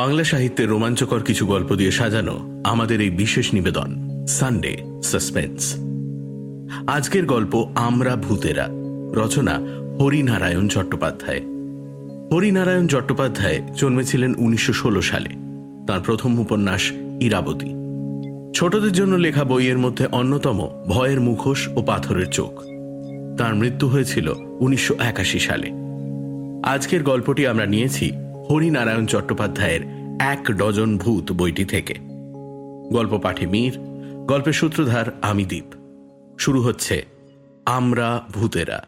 বাংলা সাহিত্যের রোমাঞ্চকর কিছু গল্প দিয়ে সাজানো আমাদের এই বিশেষ নিবেদন সানডে সাসপেন্স আজকের গল্প আমরা ভূতেরা, রচনা হরিনারায়ণ চট্টোপাধ্যায়। হরিনারায়ণ চট্টোপাধ্যায় জন্মেছিলেন উনিশশো ষোলো সালে, তার প্রথম উপন্যাস ইরাবতী। ছোটদের জন্য লেখা বইয়ের মধ্যে অন্যতম ভয়ের মুখোশ ও পাথরের চোখ। তার মৃত্যু হয়েছিল উনিশশো একাশি সালে। আজকের গল্পটি আমরা নিয়েছি হরিনারায়ণ চট্টোপাধ্যায়ের এক ডজন ভূত বইটি থেকে। গল্প পাঠে মীর, গল্পের সূত্রধার আমি দ্বীপ শুরু হচ্ছে আমরা ভূতেরা।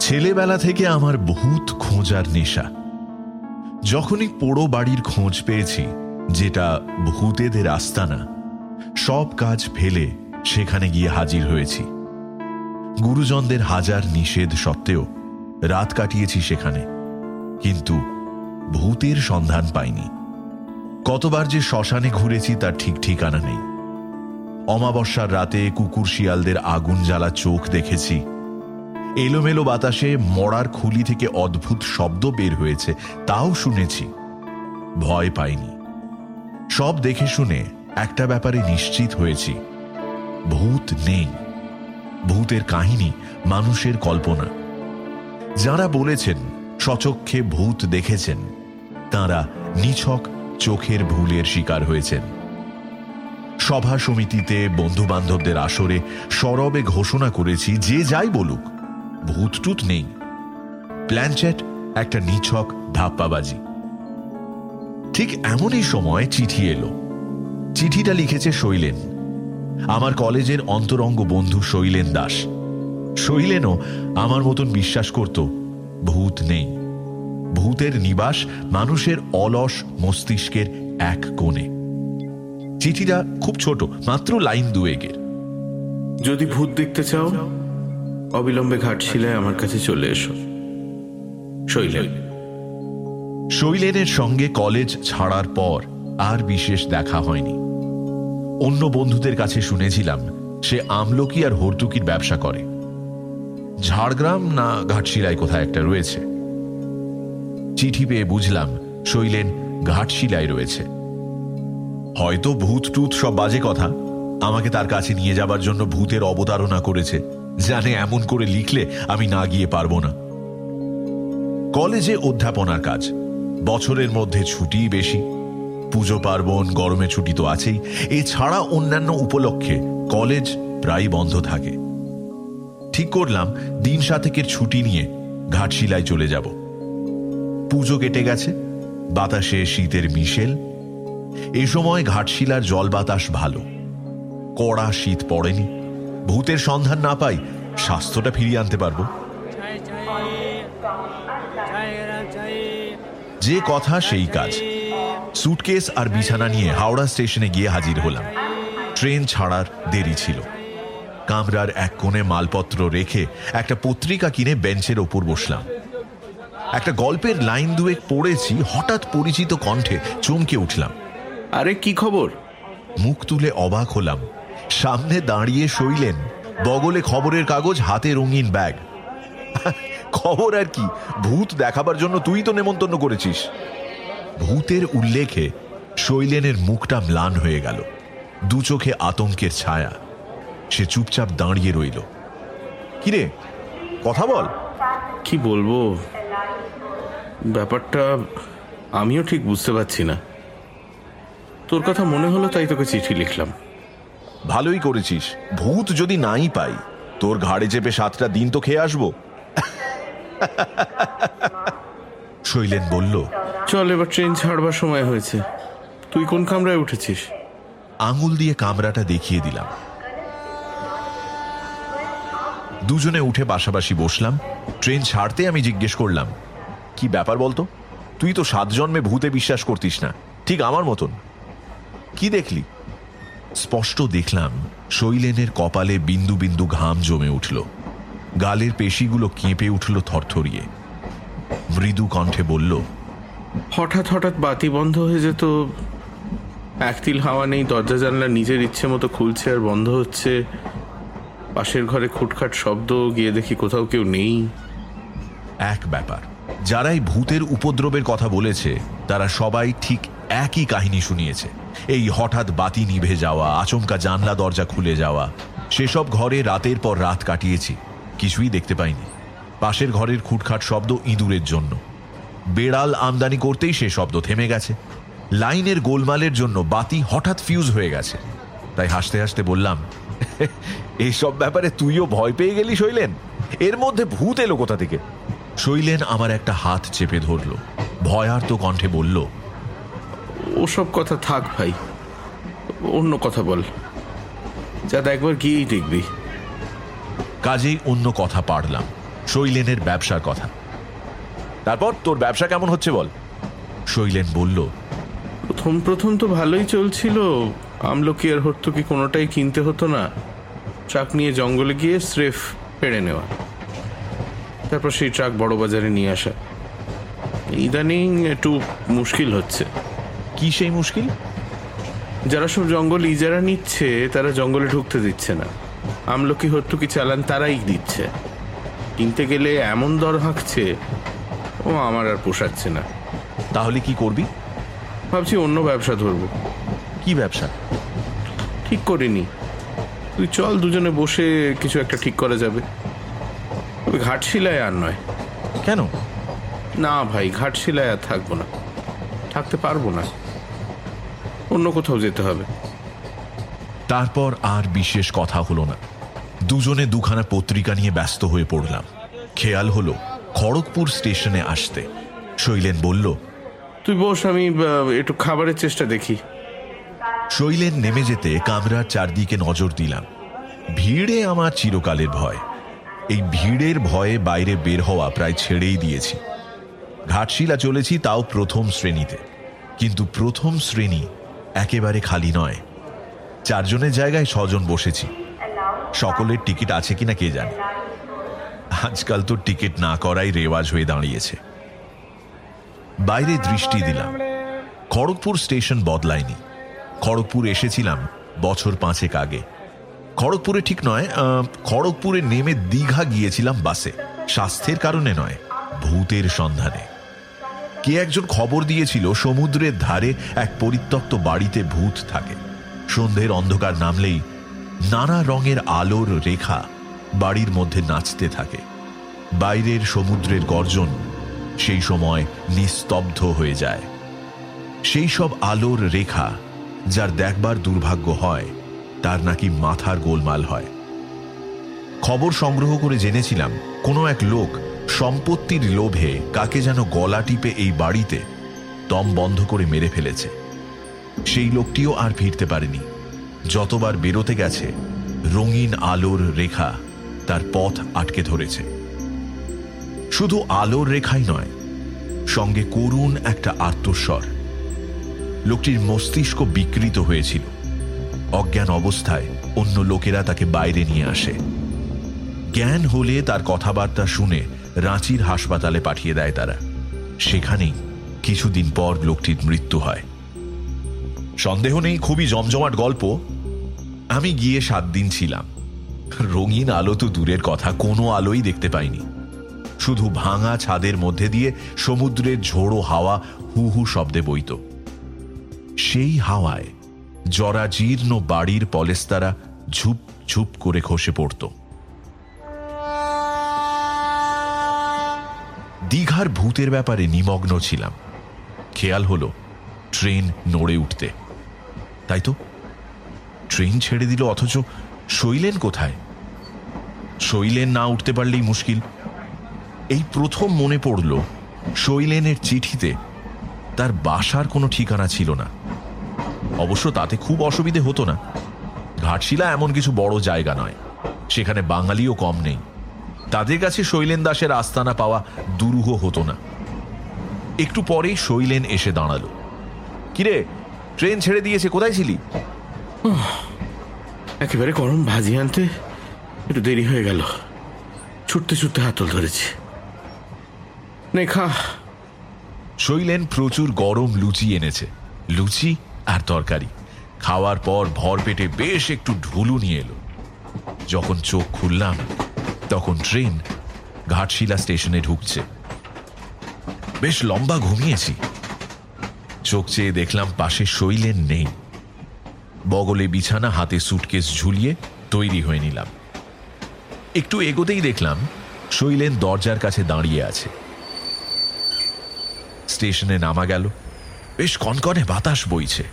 ছেলেবেলা থেকে আমার ভূত খোঁজার নেশা। যখনই পোড়ো বাড়ির খোঁজ পেয়েছি, যেটা ভূতেদের আস্তানা, সব কাজ ফেলে সেখানে গিয়ে হাজির হয়েছি। গুরুজনদের হাজার নিষেধ সত্ত্বেও রাত কাটিয়েছি সেখানে, কিন্তু ভূতের সন্ধান পাইনি। কতবার যে শ্মশানে ঘুরেছি তার ঠিক ঠিকানা নেই। অমাবস্যার রাতে কুকুর শিয়ালদের আগুন জ্বালা চোখ দেখেছি এলোমেলো বাতাসে মরার খুলি থেকে অদ্ভুত শব্দ বের হয়েছে, তাও শুনেছি। ভয় পাইনি। সব দেখে শুনে একটা ব্যাপারে নিশ্চিত হয়েছি। ভূত নেই। ভূতের কাহিনী, মানুষের কল্পনা। যারা বলেছেন, সচক্ষে ভূত দেখেছেন, তারা নিছক চোখের ভুলের শিকার হয়েছেন। সভা সমিতিতে বন্ধু বান্ধবদের আসরে সরবে ঘোষণা করেছি, যে যাই বলুক। ভূতটুত নেই। প্ল্যানচেট একটা নিছক ধাপ্পাবাজি। ঠিক এমনই সময় চিঠি এলো। চিঠিটা লিখেছে শৈলেন। আমার কলেজের অন্তরঙ্গ বন্ধু শৈলেন দাস। শৈলেনও আমার মতন বিশ্বাস করত, ভূত নেই। ভূতের নিবাস মানুষের অলস মস্তিষ্কের এক কোণে। চিঠিটা খুব ছোট, মাত্র লাইন দুয়েকের। যদি ভূত দেখতে চাও অবিলম্বে ঘাটশিলায় আমার কাছে চলে এসো। শৈলেন। শৈলেনের সঙ্গে কলেজ ছাড়ার পর আর বিশেষ দেখা হয়নি। অন্য বন্ধুদের কাছে শুনেছিলাম, সে আমলকি আর হর্তুকির ব্যবসা করে। ঝাড়গ্রাম না ঘাটশিলায় কোথায় একটা রয়েছে? চিঠি পেয়ে বুঝলাম, শৈলেন ঘাটশিলায় রয়েছে। হয়তো ভূত টুত সব বাজে কথা, আমাকে তার কাছে নিয়ে যাবার জন্য ভূতের অবতারণা করেছে। জানে এমন করে লিখলে আমি না গিয়ে পারব না। কলেজে অধ্যাপনার কাজ। বছরের মধ্যে ছুটি বেশি। পুজো পার্বণ, গরমে ছুটি তো আছেই। এছাড়া অন্যান্য উপলক্ষে কলেজ প্রায় বন্ধ থাকে। ঠিক করলাম, দিন সাতেকের ছুটি নিয়ে ঘাটশিলায় চলে যাব। পুজো কেটে গেছে। বাতাসে শীতের মিশেল। এ সময় ঘাটশিলার জল বাতাস ভালো। কড়া শীত পড়েনি। ভূতের সন্ধান না পাই স্বাস্থ্যটা ফিরিয়ে আনতে পারব। যে কথা সেই কাজ। সুটকেস আর বিছানা নিয়ে হাওড়া স্টেশনে গিয়ে হাজির হলাম। ট্রেন ছাড়ার দেরি ছিল। কামরার এক কোণে মালপত্র রেখে একটা পত্রিকা কিনে বেঞ্চের ওপর বসলাম। একটা গল্পের লাইন দুয়েক পড়েছি হঠাৎ পরিচিত কণ্ঠে চমকে উঠলাম। আরে কি খবর? মুখ তুলে অবাক হলাম। সামনে দাঁড়িয়ে শইলেন বগলে খবরের কাগজ, হাতে রঙিন ব্যাগ। খবর আর কি? ভূত দেখাবার জন্য তুই তো নেমন্তন্ন করেছিস। ভূতের উল্লেখে শৈলেনের মুখটা ম্লান হয়ে গেল। দু চোখে আতঙ্কের ছায়া। সে চুপচাপ দাঁড়িয়ে রইল। কিরে, কথা বল। কি বলব? ব্যাপারটা আমিও ঠিক বুঝতে পারছি না। তোর কথা মনে হলো তাই তোকে চিঠি লিখলাম। ভালোই করেছিস। ভূত যদি নাই পাই তোর ঘাড়ে চেপে সাতটা দিন তো খেয়ে আসব। শৈলেন বলল চল এবার ট্রেন ছাড়বার সময় হয়েছে। তুই কোন কামরায় উঠেছিস? আঙুল দিয়ে কামরাটা দেখিয়ে দিলাম। দুজনে উঠে পাশাপাশি বসলাম। ট্রেন ছাড়তে আমি জিজ্ঞেস করলাম কি ব্যাপার বলতো? তুই তো সাত জন্মে ভূতে বিশ্বাস করতিস না। ঠিক আমার মতন। কি দেখলি? স্পষ্ট দেখলাম শৈলেনের কপালে বিন্দু বিন্দু ঘাম জমে উঠল। গালের পেশিগুলো কেঁপে উঠল থরথরিয়ে। মৃদু কণ্ঠে বলল হঠাৎ হঠাৎ বাতি বন্ধ হয়ে যেত। একতিল হাওয়া নেই দরজা জানলা নিজের ইচ্ছে মতো খুলছে আর বন্ধ হচ্ছে। পাশের ঘরে খুটখাট শব্দ গিয়ে দেখি কোথাও কেউ নেই। এক ব্যাপার যারাই ভূতের উপদ্রবের কথা বলেছে তারা সবাই ঠিক একই কাহিনী শুনিয়েছে। এই হঠাৎ বাতি নিভে যাওয়া, আচমকা জানলা দরজা খুলে যাওয়া, সেসব ঘরে রাতের পর রাত কাটিয়েছি, কিছুই দেখতে পাইনি। পাশের ঘরের খুটখাট শব্দ ইঁদুরের জন্য। বেড়াল আমদানি করতেই সে শব্দ থেমে গেছে। লাইনের গোলমালের জন্য বাতি হঠাৎ ফিউজ হয়ে গেছে। তাই হাসতে হাসতে বললাম এইসব ব্যাপারে তুইও ভয় পেয়ে গেলি শৈলেন? এর মধ্যে ভূত এলো কোথা থেকে? শৈলেন আমার একটা হাত চেপে ধরল। ভয়ার্ত কণ্ঠে বলল ওসব কথা থাক ভাই। অন্য কথা বল। যা একবার গিয়েই দেখবি। কাজেই অন্য কথা পারলাম। শৈলেনের ব্যবসার কথা। তারপর তোর ব্যবসা কেমন হচ্ছে বল? শৈলেন বলল প্রথম প্রথম তো ভালোই চলছিল। আমলকি আর হর্তুকি কোনোটাই কিনতে হতো না। ট্রাক নিয়ে জঙ্গলে গিয়ে স্রেফ পেড়ে নেওয়া। তারপর সেই ট্রাক বড় বাজারে নিয়ে আসা। ইদানিং একটু মুশকিল হচ্ছে। কি সেই মুশকিল? যারা সব জঙ্গল ইজারা নিচ্ছে তারা জঙ্গলে ঢুকতে দিচ্ছে না। আমলকি হর্তুকি চালান তারাই দিচ্ছে। কিনতে গেলে এমন দর হাঁকছে ও আমার আর পোষাচ্ছে না। তাহলে কি করবি? ভাবছি অন্য ব্যবসা ধরবো। কি ব্যবসা? ঠিক করিনি। তুই চল দুজনে বসে কিছু একটা ঠিক করা যাবে। ওই ঘাটশিলায় আর নয়। কেন? না ভাই ঘাটশিলায় আর থাকব না। থাকতে পারব না। অন্য কোথাও যেতে হবে। তারপর আর বিশেষ কথা হলো না। দুজনে দুখানা পত্রিকা নিয়ে ব্যস্ত হয়ে পড়লাম। খেয়াল হলো খড়গপুর স্টেশনে আসতে। শৈলেন বলল তুই বস আমি একটু খাবারের চেষ্টা দেখি। শৈলেন নেমে যেতে কামরার চারদিকে নজর দিলাম। ভিড়ে আমার চিরকালের ভয়। এই ভিড়ের ভয়ে বাইরে বের হওয়া প্রায় ছেড়েই দিয়েছি। ঘাটশিলা চলেছি তাও প্রথম শ্রেণীতে। কিন্তু প্রথম শ্রেণি একেবারে খালি নয়। চারজনের জায়গায় ছজন বসেছি। সকলের টিকিট আছে কিনা কে জানে। আজকাল তো টিকিট না করাই রেওয়াজ হয়ে দাঁড়িয়েছে। বাইরে দৃষ্টি দিলাম। খড়গপুর স্টেশন বদলায়নি। খড়গপুর এসেছিলাম বছর পাঁচেক আগে। খড়গপুরে ঠিক নয় খড়গপুরে নেমে দীঘা গিয়েছিলাম বাসে। স্বাস্থ্যের কারণে নয়, ভূতের সন্ধানে। কে একজন খবর দিয়েছিল সমুদ্রের ধারে এক পরিত্যক্ত বাড়িতে ভূত থাকে? সন্ধ্যের অন্ধকার নামলেই নানা রঙের আলোর রেখা বাড়ির মধ্যে নাচতে থাকে। বাইরের সমুদ্রের গর্জন সেই সময় নিস্তব্ধ হয়ে যায়। সেই সব আলোর রেখা যার দেখবার দুর্ভাগ্য হয়, তার নাকি মাথার গোলমাল হয়। খবর সংগ্রহ করে জেনেছিলাম, কোনো এক লোক সম্পত্তির লোভে কাকে যেন গলা টিপে এই বাড়িতে দম বন্ধ করে মেরে ফেলেছে। সেই লোকটিও আর ফিরতে পারেনি। যতবার বেরোতে গেছে, রঙিন আলোর রেখা তার পথ আটকে ধরেছে। শুধু আলোর রেখাই নয়, সঙ্গে করুণ একটা আত্মস্বর। লোকটির মস্তিষ্ক বিকৃত হয়েছিল। অজ্ঞান অবস্থায় অন্য লোকেরা তাকে বাইরে নিয়ে আসে। জ্ঞান হলে তার কথাবার্তা শুনে রাঁচির হাসপাতালে পাঠিয়ে দেয় তারা। সেখানেই কিছুদিন পর লোকটির মৃত্যু হয়। সন্দেহ নেই, খুবই জমজমাট গল্প। আমি গিয়ে সাত দিন ছিলাম। রঙিন আলো তো দূরের কথা, কোনো আলোই দেখতে পাইনি। শুধু ভাঙা ছাদের মধ্যে দিয়ে সমুদ্রের ঝোড়ো হাওয়া হু হু শব্দে বইত। সেই হাওয়ায় জরাজীর্ণ বাড়ির পলেস্তারা ঝুপ ঝুপ করে খসে পড়ত। দীঘার ভূতের ব্যাপারে নিমগ্ন ছিলাম। খেয়াল হলো, ট্রেন নড়ে উঠতে। তাই তো? ট্রেন ছেড়ে দিল, অথচ শৈলেন কোথায়? শৈলেন না উঠতে পারলেই মুশকিল। এই প্রথম মনে পড়ল, শৈলেনের চিঠিতে তার বাসার কোনো ঠিকানা ছিল না। অবশ্য তাতে খুব অসুবিধে হতো না। ঘাটশিলা এমন কিছু বড় জায়গা নয়। সেখানে বাঙালিও কম নেই। তাদের কাছে শৈলেন দাসের আস্তানা পাওয়া দুরূহ হতো না। একটু পরেই শৈলেন এসে দাঁড়াল। কিরে ট্রেন ছেড়ে দিয়েছে কোথায় ছিলি? একেবারে গরম ভাজি আনতে একটু দেরি হয়ে গেল। ছুটতে ছুটতে হাতল ধরেছি। খা। শৈলেন প্রচুর গরম লুচি এনেছে। লুচি আর তরকারি। খাওয়ার পর ভর পেটে বেশ একটু ঢুলু নিয়ে এলো। যখন চোখ খুললাম তখন ট্রেন ঘাটশিলা স্টেশনে ঢুকছে। বেশ লম্বা ঘুমিয়েছি। চোখ চেয়ে দেখলাম পাশে শৈলেন নেই। বগলে বিছানা, হাতে সুটকেস ঝুলিয়ে তৈরি হয়ে নিলাম। একটু এগোতেই দেখলাম শৈলেন দরজার কাছে দাঁড়িয়ে আছে। স্টেশনে নামা গেল। বেশ কনকনে বাতাস বইছে।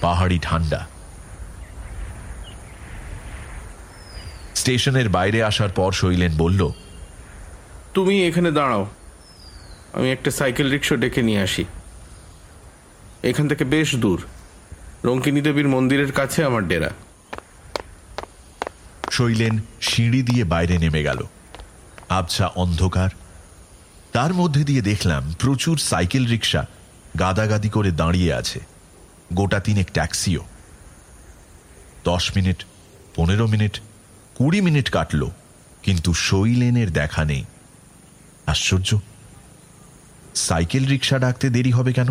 পাহাড়ি ঠান্ডা। স্টেশনের বাইরে আসার পর শৈলেন বলল তুমি এখানে দাঁড়াও। আমি একটা সাইকেল রিক্সা ডেকে নিয়ে আসি। এখান থেকে বেশ দূর। রঙ্কিনী দেবীর মন্দিরের কাছে আমার ডেরা। শৈলেন সিঁড়ি দিয়ে বাইরে নেমে গেল। আবছা অন্ধকার। তার মধ্যে দিয়ে দেখলাম প্রচুর সাইকেল রিক্সা গাদাগাদি করে দাঁড়িয়ে আছে। গোটা তিনেক ট্যাক্সিও। দশ মিনিট পনেরো মিনিট কুড়ি মিনিট কাটল, কিন্তু শৈলেনের দেখা নেই। আশ্চর্য। সাইকেল রিক্সা ডাকতে দেরি হবে কেন?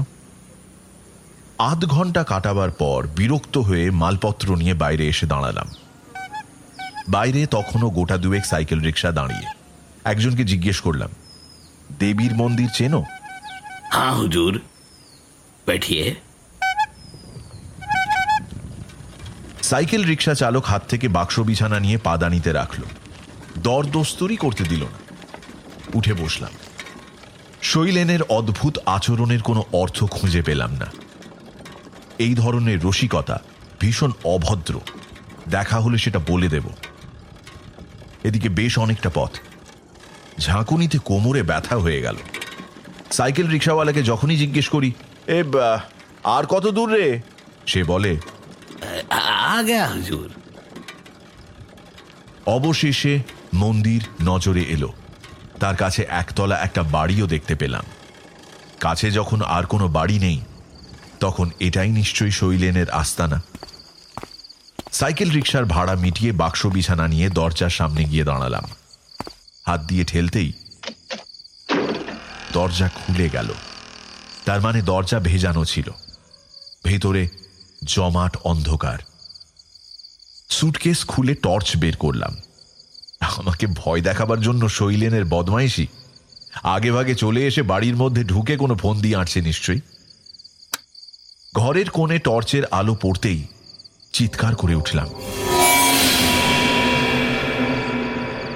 আধ ঘণ্টা কাটাবার পর বিরক্ত হয়ে মালপত্র নিয়ে বাইরে এসে দাঁড়ালাম। বাইরে তখনও গোটা দুয়েক সাইকেল রিক্সা দাঁড়িয়ে। একজনকে জিজ্ঞেস করলাম, দেবীর মন্দির চেনো? হ্যাঁ হুজুর। পেঠিয়ে। সাইকেল রিক্সা চালক হাত থেকে বাক্স বিছানা নিয়ে পাদানিতে রাখল। দর দস্তুরি করতে দিল না। উঠে বসলাম। শৈলেনের অদ্ভুত আচরণের কোনো অর্থ খুঁজে পেলাম না। এই ধরনের রসিকতা ভীষণ অভদ্র। দেখা হলে সেটা বলে দেব। এদিকে বেশ অনেকটা পথ। ঝাঁকুনিতে কোমরে ব্যথা হয়ে গেল। সাইকেল রিক্সাওয়ালাকে যখনই জিজ্ঞেস করি, এ আর কত দূর রে? সে বলে হুজুর। অবশেষে মন্দির নজরে এলো। তার কাছে একতলা একটা বাড়িও দেখতে পেলাম। কাছে যখন আর কোনো বাড়ি নেই, তখন এটাই নিশ্চয়ই শৈলেনের আস্তানা। সাইকেল রিক্সার ভাড়া মিটিয়ে বাক্স বিছানা নিয়ে দরজার সামনে গিয়ে দাঁড়ালাম। হাত দিয়ে ঠেলতেই দরজা খুলে গেল। তার মানে দরজা ভেজানো ছিল। ভেতরে জমাট অন্ধকার। সুটকেস খুলে টর্চ বের করলাম। আমাকে ভয় দেখাবার জন্য শৈলেনের বদমাইশি আগে ভাগে চলে এসে বাড়ির মধ্যে ঢুকে কোনো ফোন দিয়ে আঁটছে নিশ্চয়ই। ঘরের কোণে টর্চের আলো পড়তেই চিৎকার করে উঠলাম।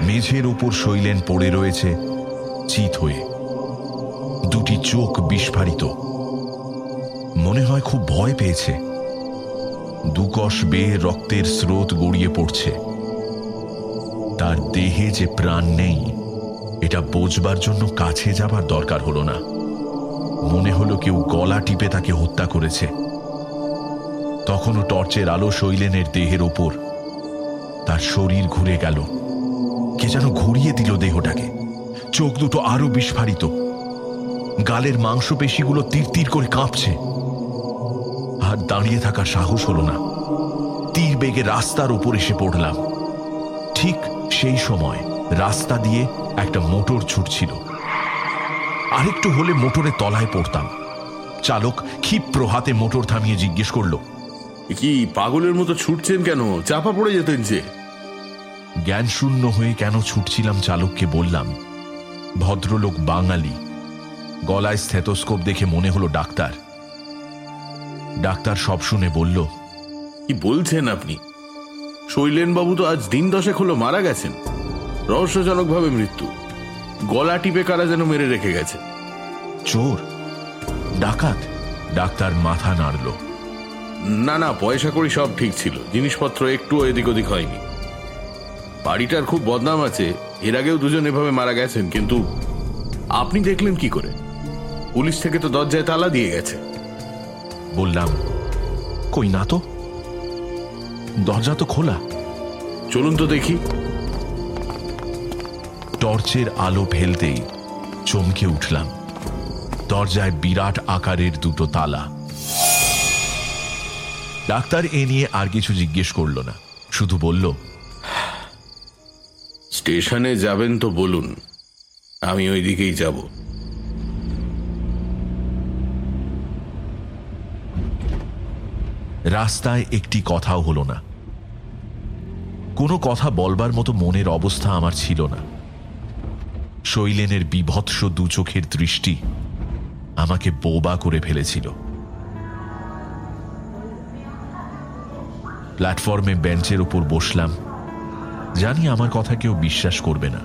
মেঝের উপর শৈলেন পড়ে রয়েছে, চিত হয়ে। দুটি চোখ বিস্ফারিত। মনে হয় খুব ভয় পেয়েছে। দুকশ বেয়ে রক্তের স্রোত গড়িয়ে পড়ছে। তার দেহে যে প্রাণ নেই, এটা বোঝবার জন্য কাছে যাবার দরকার হলো না। মনে হলো কেউ গলা টিপে তাকে হত্যা করেছে। তখনও টর্চের আলো শৈলেনের দেহের ওপর। তার শরীর ঘুরে গেল। কে যেন ঘুরিয়ে দিল দেহটাকে। চোখ দুটো আরও বিস্ফারিত। গালের মাংসপেশিগুলো তীর তীর করে কাঁপছে। আর দাঁড়িয়ে থাকার সাহস হলো না। তীর বেগে রাস্তার উপর এসে পড়লাম। ঠিক সেই সময় রাস্তা দিয়ে একটা মোটর ছুটছিল। আরেকটু হলে মোটরে তলায় পড়তাম। চালক ক্ষিপ্র হাতে মোটর থামিয়ে জিজ্ঞেস করল কি পাগলের মতো ছুটছেন কেন? চাপা পড়ে যেতেন যে। জ্ঞান শূন্য হয়ে কেন ছুটছিলাম চালককে বললাম ভদ্রলোক বাঙালি। গলায় স্থেতস্কোপ দেখে মনে হলো ডাক্তার। ডাক্তার সব শুনে বলল কি বলছেন আপনি? শৈলেন বাবু তো আজ দিন দশেক হলো মারা গেছেন। রহস্যজনকভাবে মৃত্যু। গলা টিপে কারা যেন মেরে রেখে গেছে। চোর ডাকাত ডাক্তার মাথা নাড়ল। না না পয়সা করি সব ঠিক ছিল। জিনিসপত্র একটু এদিক ওদিক হয়নি। বাড়িটার খুব বদনাম আছে। এর আগেও দুজন এভাবে মারা গেছেন কিন্তু আপনি দেখলেন কি করে? পুলিশ থেকে তো দরজায় তালা দিয়ে গেছে। বললাম কই না তো? দরজা তো খোলা। চলুন তো দেখি। টর্চের আলো ফেলতেই চমকে উঠলাম। দরজায় বিরাট আকারের দুটো তালা। ডাক্তার এ নিয়ে আর কিছু জিজ্ঞেস করল না শুধু বলল স্টেশনে যাবেন তো বলুন আমি ওই দিকেই যাব। রাস্তায় একটি কথাও হলো না। কোনো কথা বলবার মতো মনের অবস্থা আমার ছিল না। শৈলেনের বিভৎস দু চোখের দৃষ্টি আমাকে বোবা করে ফেলেছিল। প্ল্যাটফর্মে বেঞ্চের উপর বসলাম। জানি আমার কথা কেউ বিশ্বাস করবে না।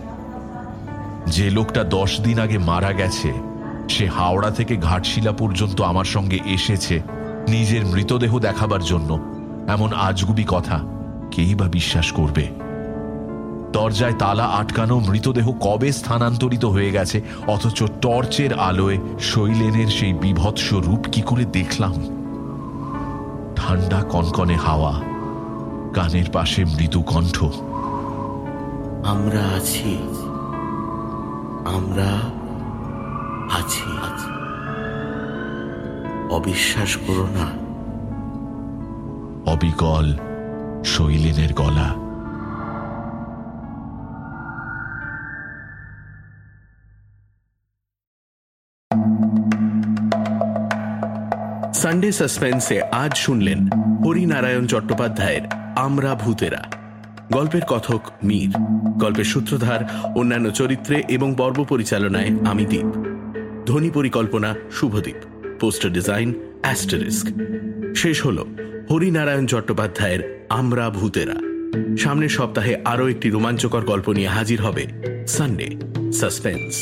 যে লোকটা দশ দিন আগে মারা গেছে, সে হাওড়া থেকে ঘাটশিলা পর্যন্ত আমার সঙ্গে এসেছে। নিজের মৃতদেহ দেখাবার জন্য এমন আজগুবি কথা কেই বা বিশ্বাস করবে? দরজায় তালা আটকানো মৃতদেহ কবে স্থানান্তরিত হয়ে গেছে? অথচ টর্চের আলোয় শৈলেনের সেই বিভৎস রূপ কি করে দেখলাম? ঠান্ডা কনকনে হাওয়া, কানের পাশে মৃদু কণ্ঠ। আমরা আছি আমরা আছি। অবিশ্বাস করো না। অবিকল শৈলেনের গলা। সানডে সাসপেন্সে আজ শুনলেন হরিনারায়ণ চট্টোপাধ্যায়ের আমরা ভূতেরা। গল্পের কথক মীর গল্পের সূত্রধার অন্যান্য চরিত্রে এবং পর্ব পরিচালনায় আমি দ্বীপ ধ্বনি পরিকল্পনা শুভদীপ। Poster design, asterisk. শেষ হল হরিনারায়ণ চট্টোপাধ্যায়ের আমরা ভূতেরা। সামনের সপ্তাহে আরও একটি রোমাঞ্চকর গল্প নিয়ে হাজির হবে সানডে, সাসপেন্স।